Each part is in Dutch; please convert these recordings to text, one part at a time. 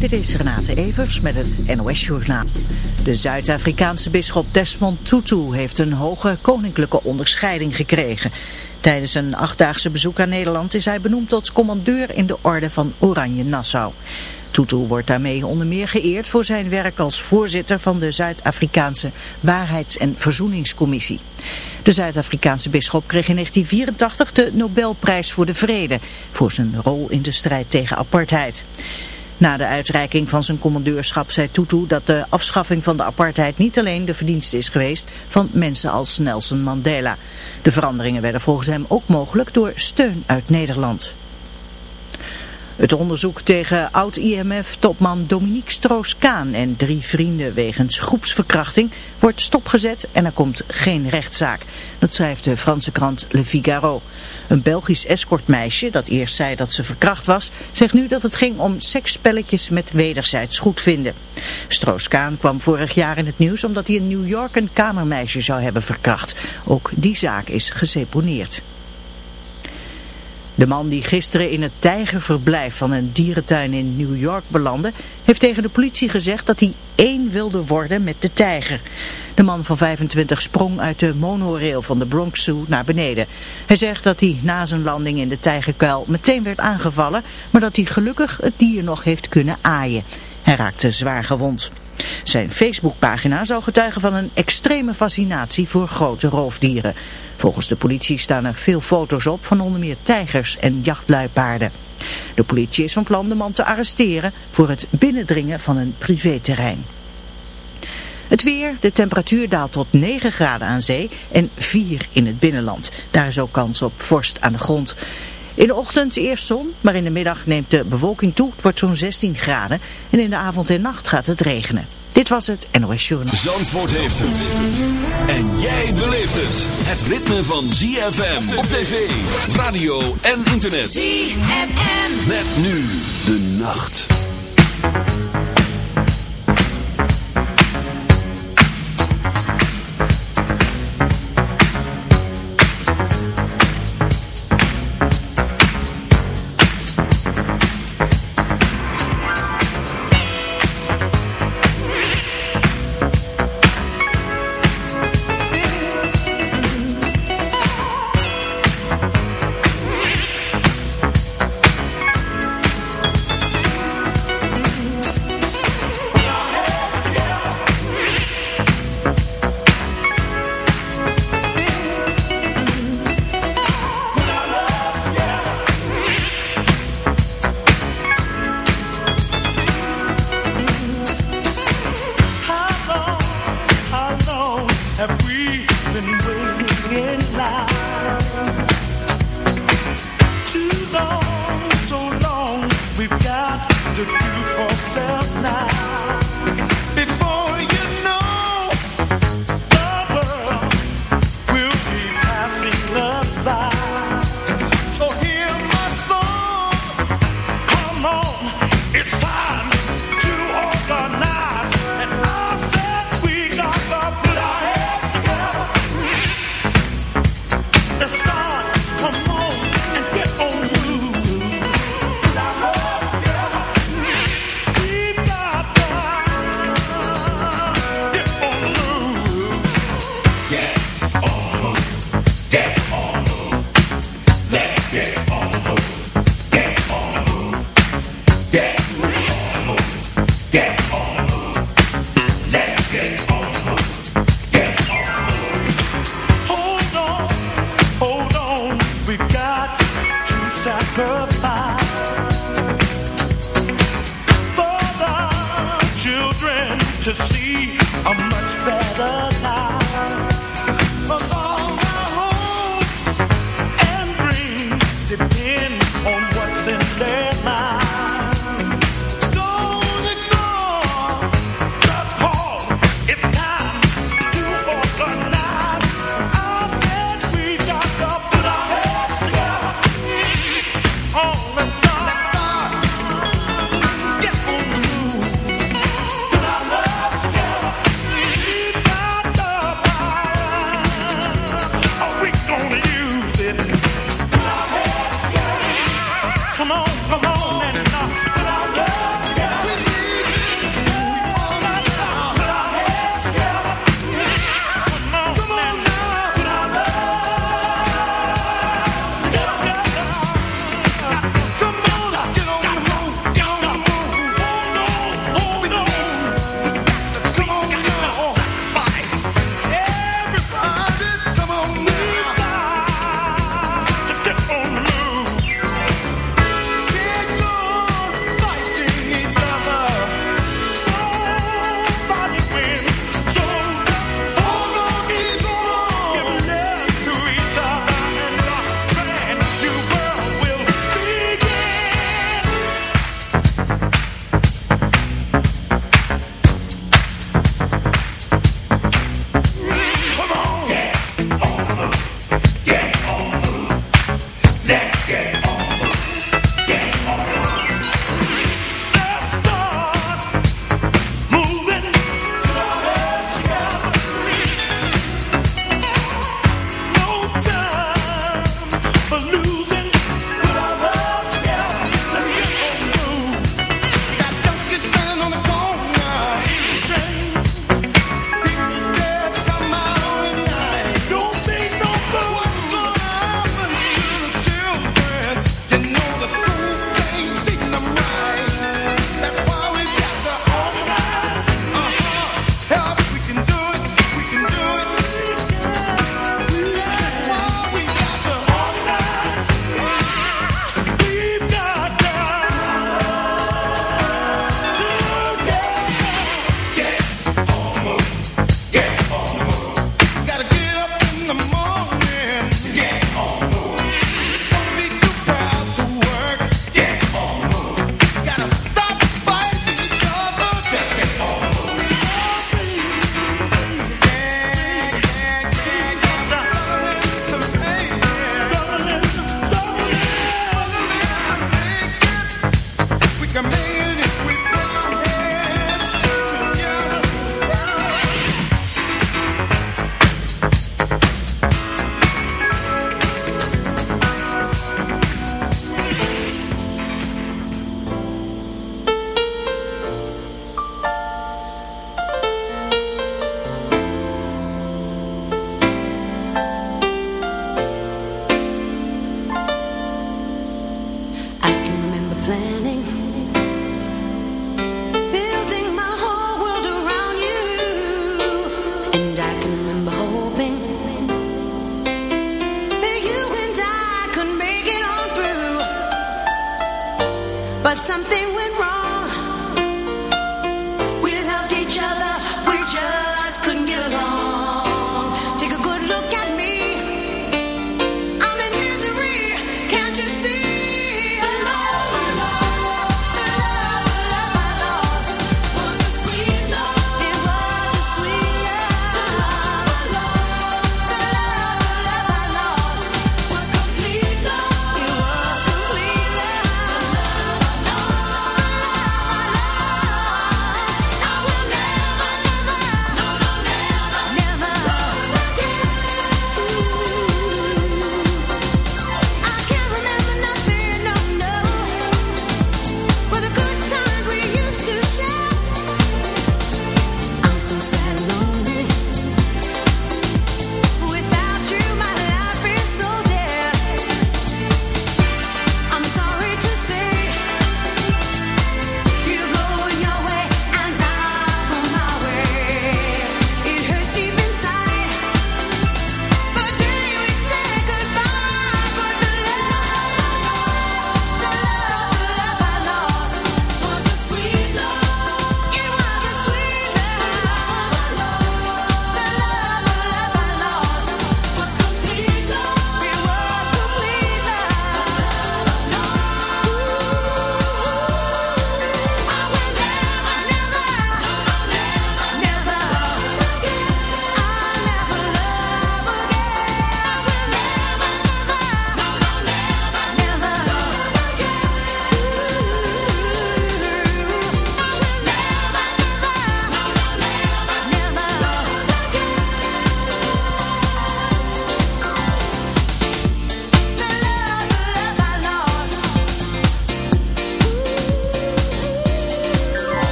Dit is Renate Evers met het NOS Journaal. De Zuid-Afrikaanse bisschop Desmond Tutu heeft een hoge koninklijke onderscheiding gekregen. Tijdens een achtdaagse bezoek aan Nederland is hij benoemd tot commandeur in de orde van Oranje Nassau. Tutu wordt daarmee onder meer geëerd voor zijn werk als voorzitter van de Zuid-Afrikaanse Waarheids- en Verzoeningscommissie. De Zuid-Afrikaanse bisschop kreeg in 1984 de Nobelprijs voor de Vrede voor zijn rol in de strijd tegen apartheid. Na de uitreiking van zijn commandeurschap zei Tutu dat de afschaffing van de apartheid niet alleen de verdienste is geweest van mensen als Nelson Mandela. De veranderingen werden volgens hem ook mogelijk door steun uit Nederland. Het onderzoek tegen oud-IMF-topman Dominique Stroos-Kaan en drie vrienden wegens groepsverkrachting wordt stopgezet en er komt geen rechtszaak. Dat schrijft de Franse krant Le Figaro. Een Belgisch escortmeisje, dat eerst zei dat ze verkracht was, zegt nu dat het ging om seksspelletjes met wederzijds goedvinden. Stroos-Kaan kwam vorig jaar in het nieuws omdat hij in New York een kamermeisje zou hebben verkracht. Ook die zaak is geseponeerd. De man die gisteren in het tijgerverblijf van een dierentuin in New York belandde, heeft tegen de politie gezegd dat hij één wilde worden met de tijger. De man van 25 sprong uit de monorail van de Bronx Zoo naar beneden. Hij zegt dat hij na zijn landing in de tijgerkuil meteen werd aangevallen, maar dat hij gelukkig het dier nog heeft kunnen aaien. Hij raakte zwaar gewond. Zijn Facebookpagina zou getuigen van een extreme fascinatie voor grote roofdieren. Volgens de politie staan er veel foto's op van onder meer tijgers en jachtluipaarden. De politie is van plan de man te arresteren voor het binnendringen van een privéterrein. Het weer, de temperatuur daalt tot 9 graden aan zee en 4 in het binnenland. Daar is ook kans op vorst aan de grond. In de ochtend eerst zon, maar in de middag neemt de bewolking toe. Het wordt zo'n 16 graden en in de avond en nacht gaat het regenen. Dit was het NOS Journal. Zandvoort heeft het. En jij beleeft het. Het ritme van ZFM op tv, radio en internet. ZFM. Met nu de nacht.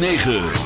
106.9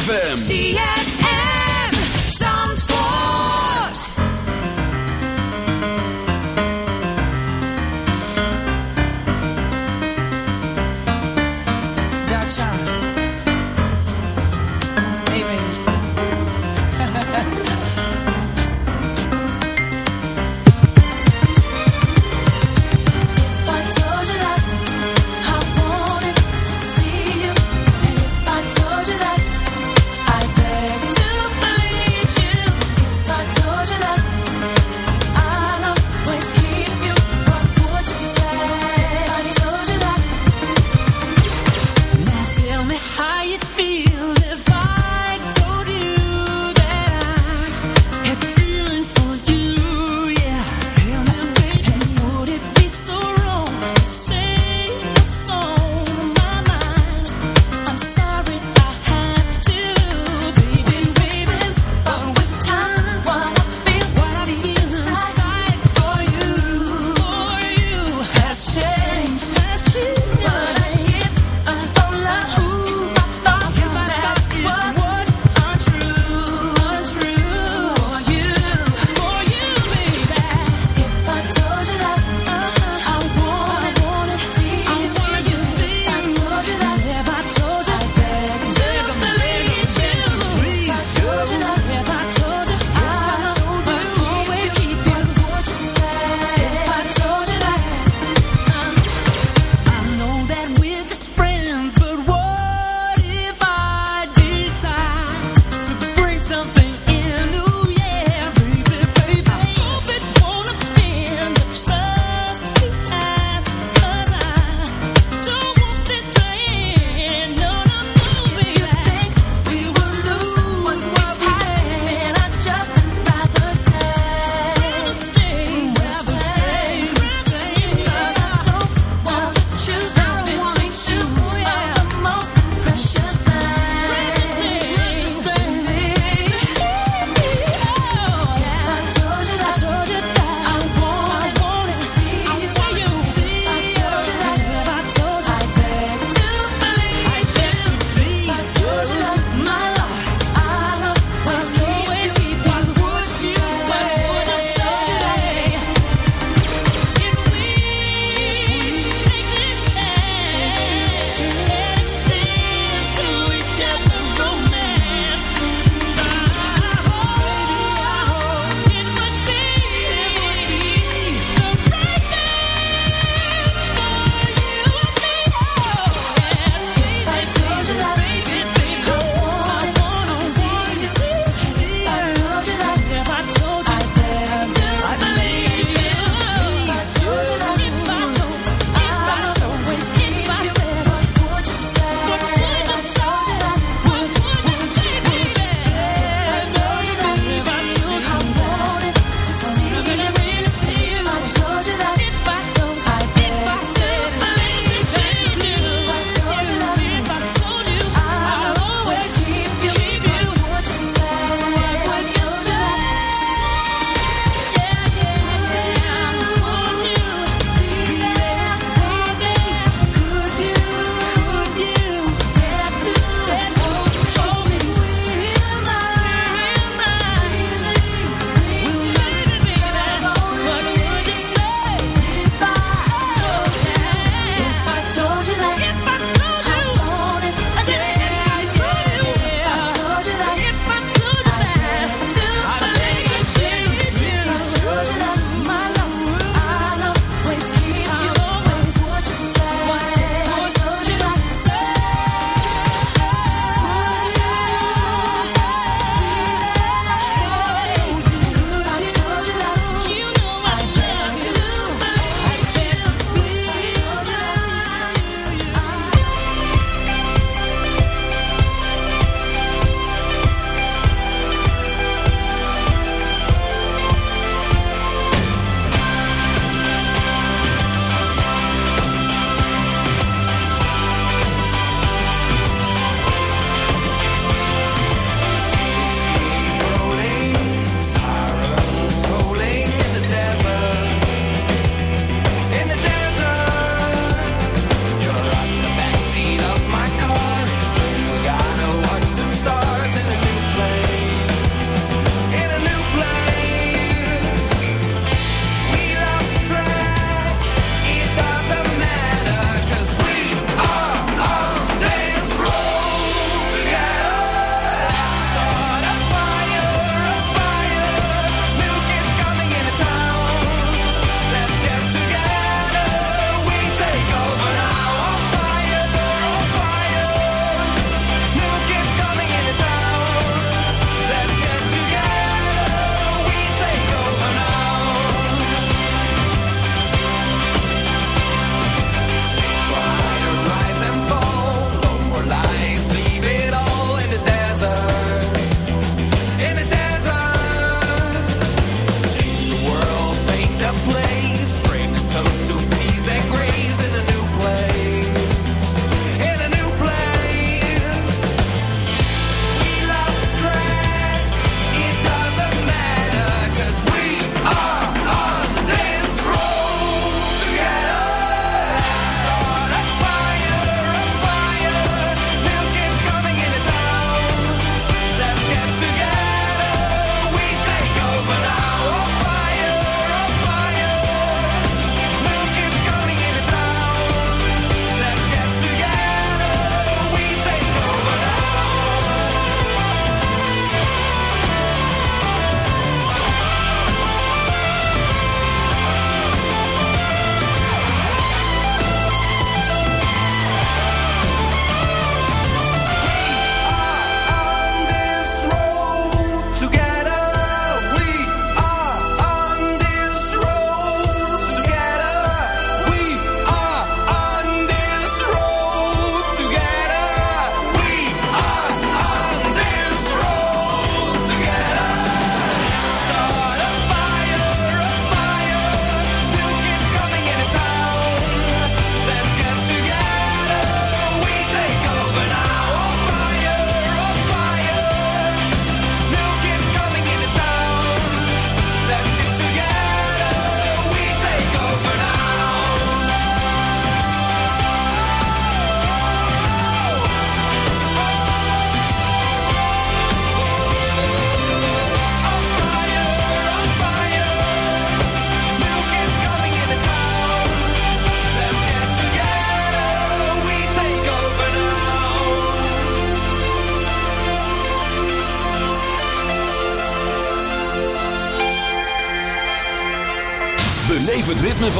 ZFM.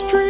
street.